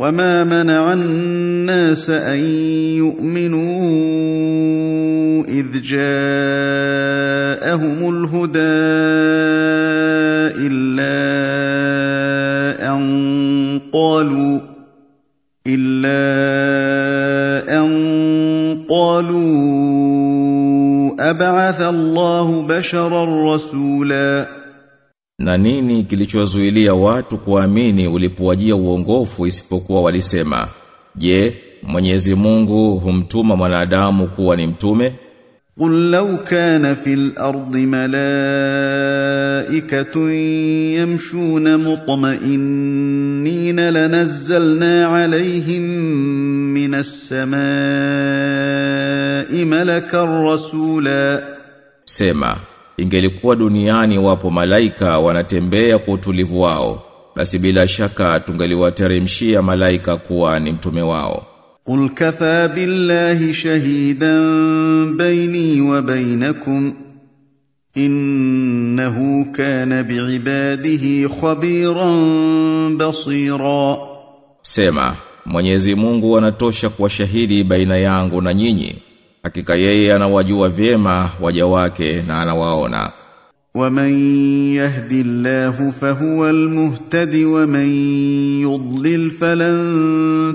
وما منع الناس ان يؤمنوا اذ جاءهم الهدى الا ان قالوا الا ان قالوا ابعث الله بشرا رسولا Na nini kilichowazuilia watu kuamini ulipowajia uongofu isipokuwa walisema, Je, Mwenyezi Mungu humtuma mwanadamu kuwa ni mtume? قل لو كان في الارض ملائكه يمشون مطمئنين لنزلنا عليهم من السماء ملكا رسولا Sema, ingelikuwa duniani wapo malaika wanatembea kwa utulivu wao basi bila shaka tungaliwateremshia malaika kuwa ni mtume wao. Qul kafa billahi shahidan baini wa bainakum innahu kana biibadihi khabiran basira. Sema Mwenyezi Mungu anatosha kuwashahidi baina yangu na nyinyi. Hakika yeye anawajua vyema waja wake na anawaona. ومن يهد الله فهو المهتد ومن يضلل فلن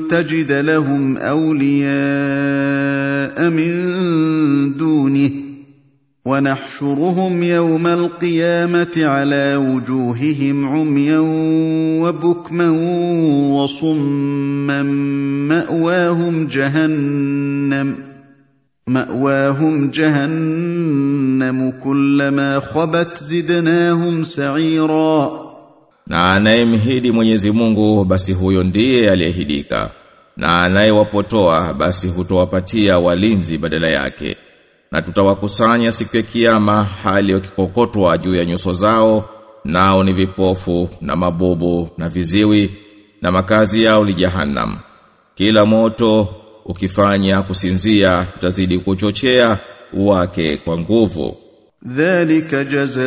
تجد لهم اولياء من دونه ونحشرهم يوم القيامه على وجوههم عميا وبكما وصما ماواهم جهنم مأواهم جهنم كلما خبت زدناهم سعيرا Na anayemhidi Mwenyezi Mungu basi huyo ndiye aliyehidika. Na anayewapotoa basi hutowapatia walinzi badala yake. Na tutawakusanya siku ya kiyama hali wakikokotwa juu ya nyuso zao nao ni vipofu na mabubu na viziwi na makazi yao ni jahannam. Kila moto ukifanya kusinzia tutazidi kuchochea wake kwa nguvu. ذلك جزاؤهم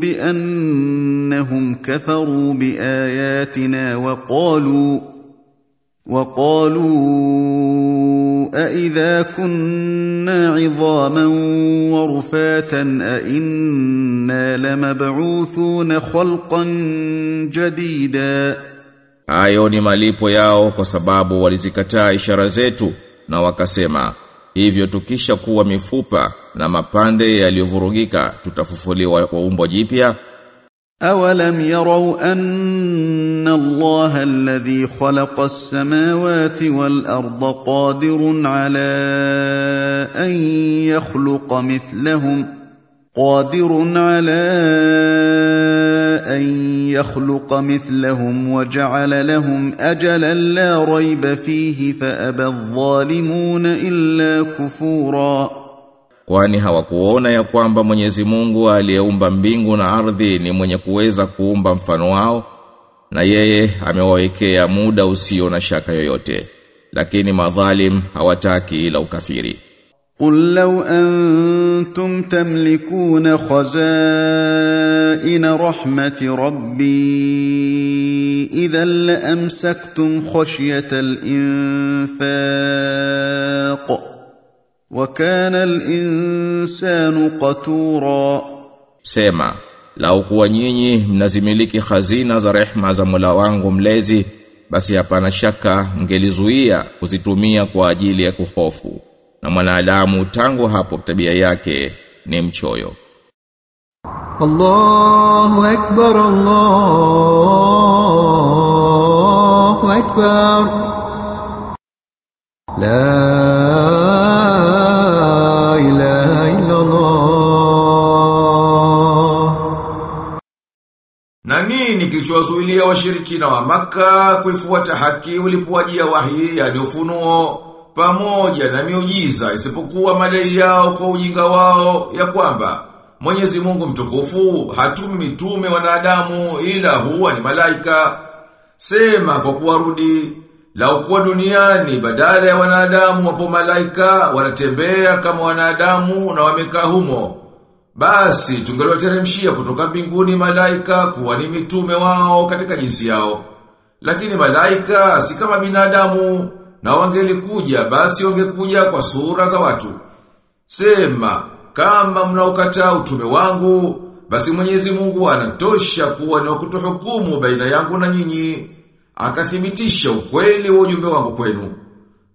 بأنهم كفروا بآياتنا وقالوا وقالوا أإذا كنا عظاما ورفاتا أإنا لمبعوثون خلقا جديدا Hayo ni malipo yao kwa sababu walizikataa ishara zetu na wakasema hivyo tukisha kuwa mifupa na mapande yaliyovurugika tutafufuliwa kwa umbo jipya أولم يروا أن الله الذي خلق السماوات والأرض قادر على أن يخلق مثلهم قادر على أن يخلق مثلهم وجعل لهم أجلا لا ريب فيه فأبى الظالمون إلا كفوراً kwani hawakuona ya kwamba Mwenyezi Mungu aliyeumba mbingu na ardhi ni mwenye kuweza kuumba mfano wao na yeye amewawekea muda usio na shaka yoyote lakini madhalim hawataki ila ukafiri قل لو أنتم تملكون خزائن رحمة ربي إذا لأمسكتم خشية الإنفاق وكان الإنسان قتورا Sema, lau kuwa nyinyi mnazimiliki hazina za rehma za Mola wangu mlezi, basi hapana shaka mngelizuia kuzitumia kwa ajili ya kuhofu. Na mwanadamu tangu hapo tabia yake ni mchoyo. الله أكبر الله أكبر لا إله إلا الله Na nini kilichowazuilia washirikina wa maka kuifuata haki ulipowajia wahi yani ufunuo pamoja na miujiza isipokuwa madai yao kwa ujinga wao ya kwamba Mwenyezi Mungu mtukufu hatumi mitume wanadamu ila huwa ni malaika sema kwa kuwarudi lau kuwa duniani badala ya wanadamu wapo malaika wanatembea kama wanadamu na wamekaa humo basi tungeliwateremshia kutoka mbinguni malaika kuwa ni mitume wao katika jinsi yao. Lakini malaika si kama binadamu na wangelikuja basi wangekuja kwa sura za watu. Sema, kama mnaokataa utume wangu, basi Mwenyezi Mungu anatosha kuwa ni wakutuhukumu baina yangu na nyinyi. Akathibitisha ukweli wa ujumbe wangu kwenu.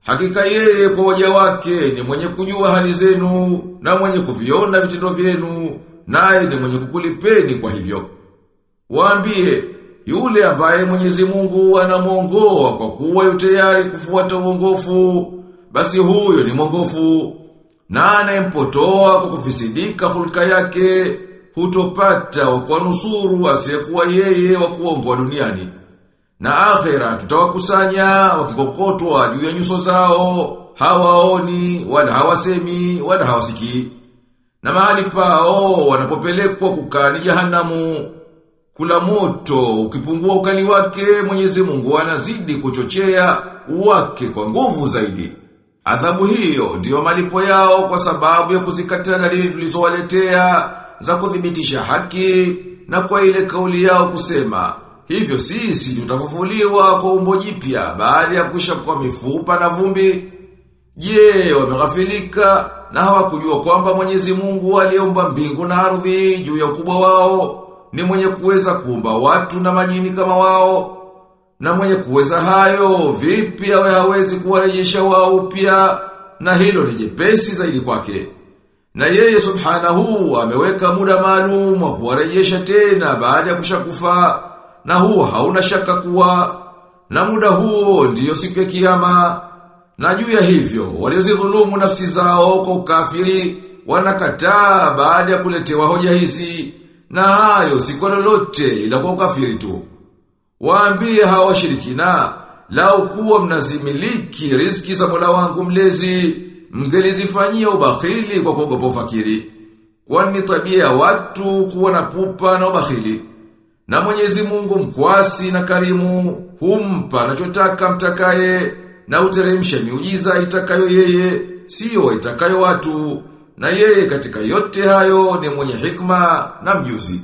Hakika yeye kwa waja wake ni mwenye kujua hali zenu na mwenye kuviona vitendo vyenu, naye ni mwenye kukulipeni kwa hivyo. Waambie, yule ambaye Mwenyezi Mungu anamwongoa kwa kuwa yu tayari kufuata uongofu, basi huyo ni mwongofu. Na anayempotoa kwa kufisidika hulka yake, hutopata kwa nusuru asiyekuwa yeye wa duniani. Na akhera tutawakusanya wakikokotwa juu ya nyuso zao, hawaoni, wala hawasemi, wala hawasikii. Na mahali pao wanapopelekwa kukaa ni jahanamu. Kula moto ukipungua ukali wake Mwenyezi Mungu anazidi kuchochea wake kwa nguvu zaidi. Adhabu hiyo ndiyo malipo yao kwa sababu ya kuzikataa dalili tulizowaletea za kuthibitisha haki na kwa ile kauli yao kusema hivyo sisi tutafufuliwa kwa umbo jipya baada ya kuisha kwa mifupa na vumbi. Je, wameghafilika na hawakujua kwamba Mwenyezi Mungu aliumba mbingu na ardhi juu ya ukubwa wao ni mwenye kuweza kuumba watu na majini kama wao na mwenye kuweza hayo vipi awe hawezi kuwarejesha wao upya? Na hilo ni jepesi zaidi kwake. Na yeye subhanahu ameweka muda maalum wa kuwarejesha tena baada ya kushakufa na huo hauna shaka kuwa na muda huo ndiyo siku ya kiyama. Na juu ya hivyo waliozidhulumu nafsi zao kwa ukafiri wanakataa baada ya kuletewa hoja hizi na hayo si kwa lolote ila kwa ukafiri tu waambie hawa washirikina lau kuwa mnazimiliki riziki za Mola wangu mlezi mgelizifanyia ubakhili kwa kuogopa ufakiri. Kwani tabia ya watu kuwa na pupa na ubakhili? Na Mwenyezi Mungu mkwasi na karimu humpa anachotaka mtakaye na uteremsha miujiza itakayo yeye siyo itakayo watu. Na yeye katika yote hayo ni mwenye hikma na mjuzi.